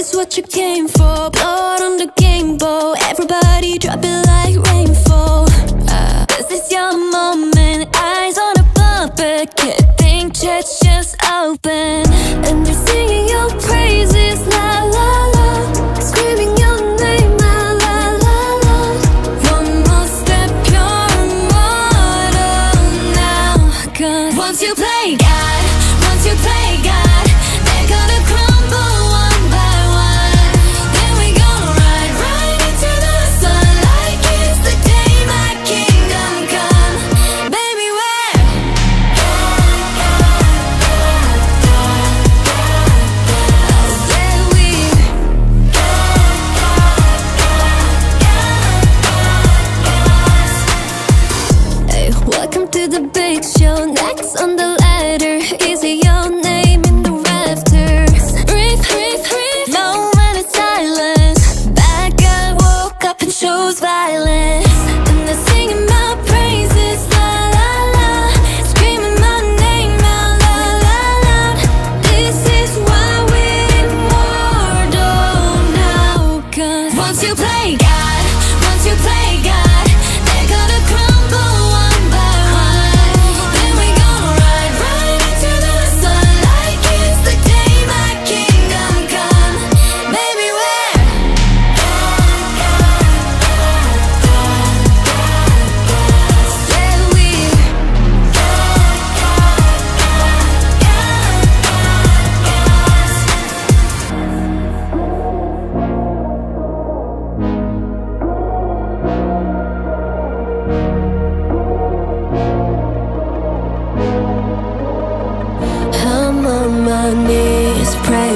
is what you came for. Blood on the game bowl. Everybody drop it like rainfall. Uh, this is your moment. Eyes on a puppet. Can't think, chest just open. And they're singing your praises. La la la. Screaming your name. La la la la. One more step, you're immortal now. 'Cause once you play God, woke up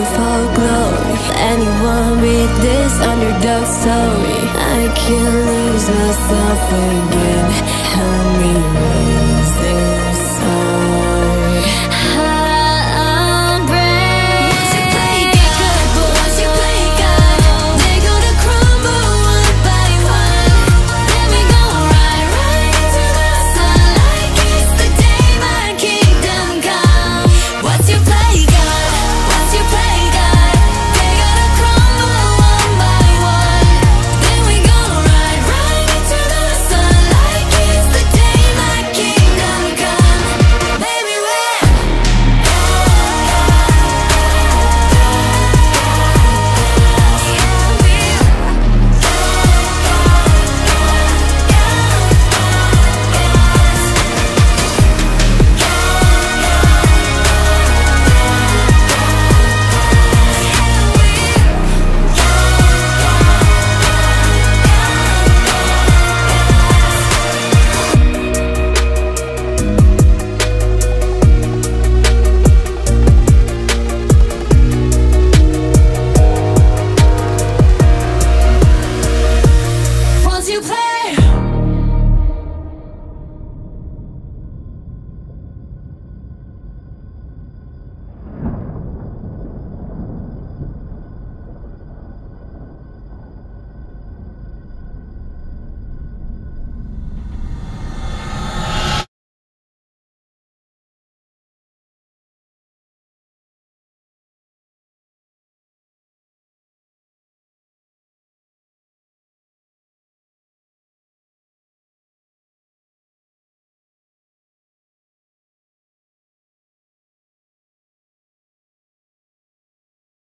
for glory. Anyone read this underdog story? I can't lose myself again.